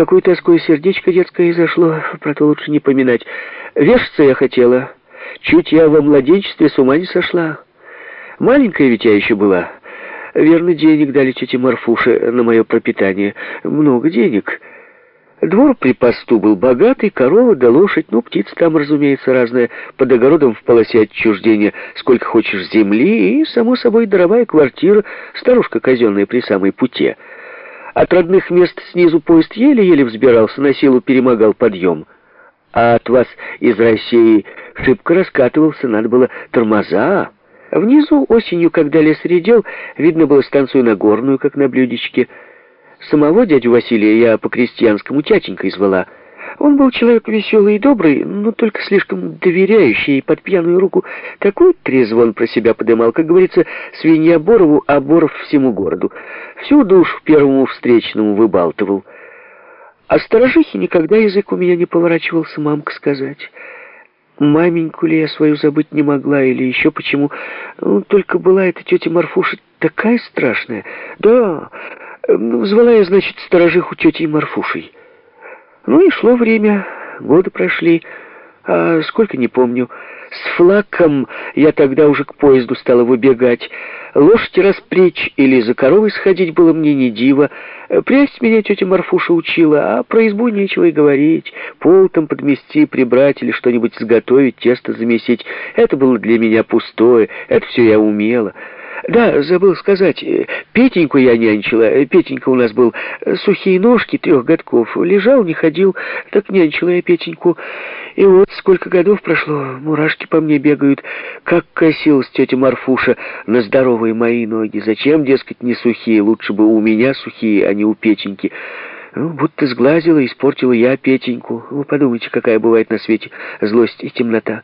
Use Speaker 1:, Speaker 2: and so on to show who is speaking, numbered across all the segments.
Speaker 1: какое тоское сердечко детское изошло, про то лучше не поминать. Вешаться я хотела. Чуть я во младенчестве с ума не сошла. Маленькая ведь я еще была. Верно, денег дали тете Марфуше на мое пропитание. Много денег. Двор при посту был богатый, корова да лошадь, ну, птица там, разумеется, разная, под огородом в полосе отчуждения, сколько хочешь земли, и, само собой, даровая квартира, старушка казенная при самой путе. От родных мест снизу поезд еле-еле взбирался, на силу перемогал подъем. А от вас из России шибко раскатывался, надо было тормоза. Внизу осенью, когда лес редел, видно было станцию Нагорную, как на блюдечке, Самого дядю Василия я по-крестьянскому тятенькой звала. Он был человек веселый и добрый, но только слишком доверяющий, и под пьяную руку такой трезвон про себя подымал, как говорится, свинья Борову, а Боров всему городу. Всю душу первому встречному выбалтывал. А сторожихи никогда язык у меня не поворачивался, мамка сказать. Маменьку ли я свою забыть не могла, или еще почему. Ну, только была эта тетя Марфуша такая страшная. Да, звала я, значит, сторожиху тетей Марфушей. Ну и шло время, годы прошли, а сколько не помню. С флаком я тогда уже к поезду стала выбегать. Лошадь распречь или за коровой сходить было мне не диво. Прясть меня тетя Марфуша учила, а про избу нечего и говорить. Пол там подмести, прибрать или что-нибудь сготовить, тесто замесить. Это было для меня пустое, это все я умела. Да, забыл сказать, э, Петеньку я нянчила. Э, Петенька у нас был э, сухие ножки трех годков. Лежал, не ходил, так нянчила я Петеньку. И вот сколько годов прошло, мурашки по мне бегают. Как косилась тетя Марфуша на здоровые мои ноги. Зачем, дескать, не сухие? Лучше бы у меня сухие, а не у Петеньки. Ну, будто сглазила, испортила я Петеньку. Вы подумайте, какая бывает на свете злость и темнота.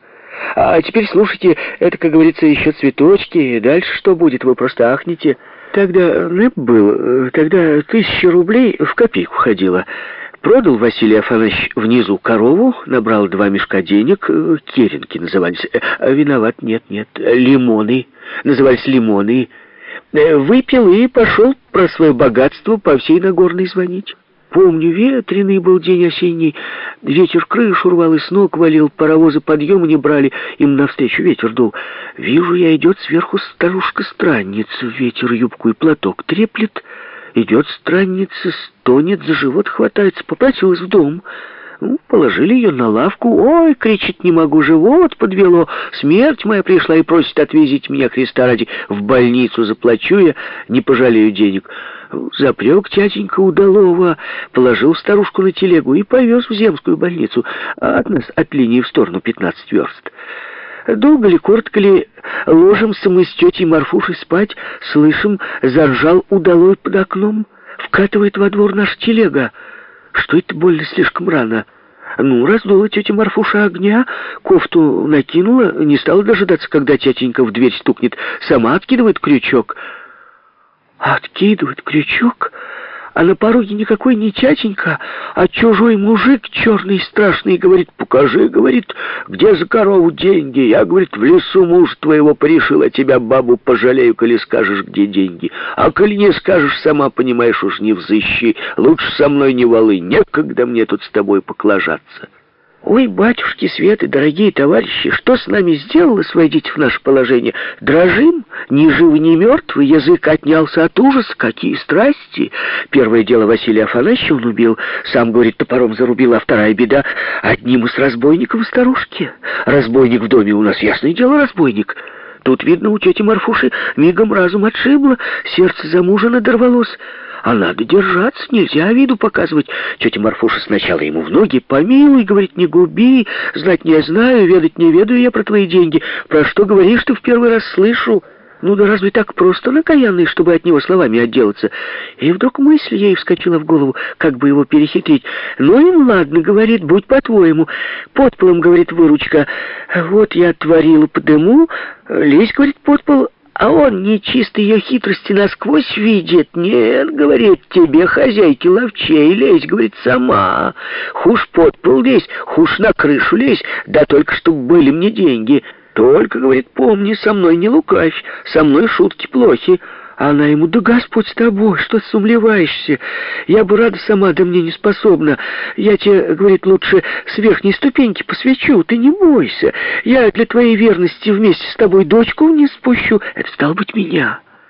Speaker 1: А теперь слушайте, это, как говорится, еще цветочки. Дальше что будет, вы просто ахнете. Тогда НЭП был, тогда тысяча рублей в копейку ходила. Продал Василий Афанович внизу корову, набрал два мешка денег, керенки назывались. А виноват, нет, нет, лимоны, назывались лимоны. Выпил и пошел про свое богатство по всей Нагорной звонить. Помню, ветреный был день осенний, ветер крышу рвал и с ног валил, паровозы подъема не брали, им навстречу ветер дул. Вижу я, идет сверху старушка-странница, ветер юбку и платок треплет, идет странница, стонет, за живот хватается, попросилась в дом. Ну, положили ее на лавку. «Ой!» — кричит, «не могу, живот подвело. Смерть моя пришла и просит отвезить меня, Христа ради, в больницу. Заплачу я, не пожалею денег». Запрек тятенька удалого, положил старушку на телегу и повез в земскую больницу, а от нас от линии в сторону 15 верст. Долго ли, коротко ли, ложимся мы с тетей Марфушей спать, слышим, заржал удалой под окном, вкатывает во двор наша телега. Что это больно слишком рано? Ну, раздула тетя Марфуша огня, кофту накинула, не стала дожидаться, когда тятенька в дверь стукнет, сама откидывает крючок — Откидывает крючок, а на пороге никакой не чатенька, а чужой мужик черный и страшный говорит, покажи, говорит, где за корову деньги. Я, говорит, в лесу муж твоего порешил, а тебя, бабу, пожалею, коли скажешь, где деньги. А коли не скажешь, сама понимаешь, уж не взыщи, лучше со мной не валы, некогда мне тут с тобой поклажаться. «Ой, батюшки Светы, дорогие товарищи, что с нами сделалось, войдите в наше положение? Дрожим, ни живы, ни мертвы, язык отнялся от ужаса, какие страсти!» Первое дело Василий Афанасьевич он убил, сам, говорит, топором зарубил, а вторая беда — одним из разбойников старушки. Разбойник в доме у нас, ясное дело, разбойник. Тут, видно, у тети Марфуши мигом разум отшибло, сердце за мужа надорвалось. А надо держаться, нельзя виду показывать. Тетя Марфуша сначала ему в ноги. Помилуй, говорит, не губи. Знать не знаю, ведать не ведаю я про твои деньги. Про что говоришь, ты в первый раз слышу. Ну да разве так просто накаянный, чтобы от него словами отделаться? И вдруг мысль ей вскочила в голову, как бы его перехитрить. Ну и ладно, говорит, будь по-твоему. Под полом, говорит, выручка. Вот я творила по дыму, лезь, говорит, под пол, а он нечисто ее хитрости насквозь видит. Нет, говорит, тебе, хозяйки, ловчей лезь, говорит, сама. Хуш под пол лезь, хуш на крышу лезь, да только чтобы были мне деньги. Только, говорит, помни, со мной не лукавь, со мной шутки плохи. А она ему, да Господь с тобой, что сумлеваешься? Я бы рада сама, да мне не способна. Я тебе, говорит, лучше с верхней ступеньки посвечу, ты не бойся. Я для твоей верности вместе с тобой дочку вниз спущу. Это стало быть меня.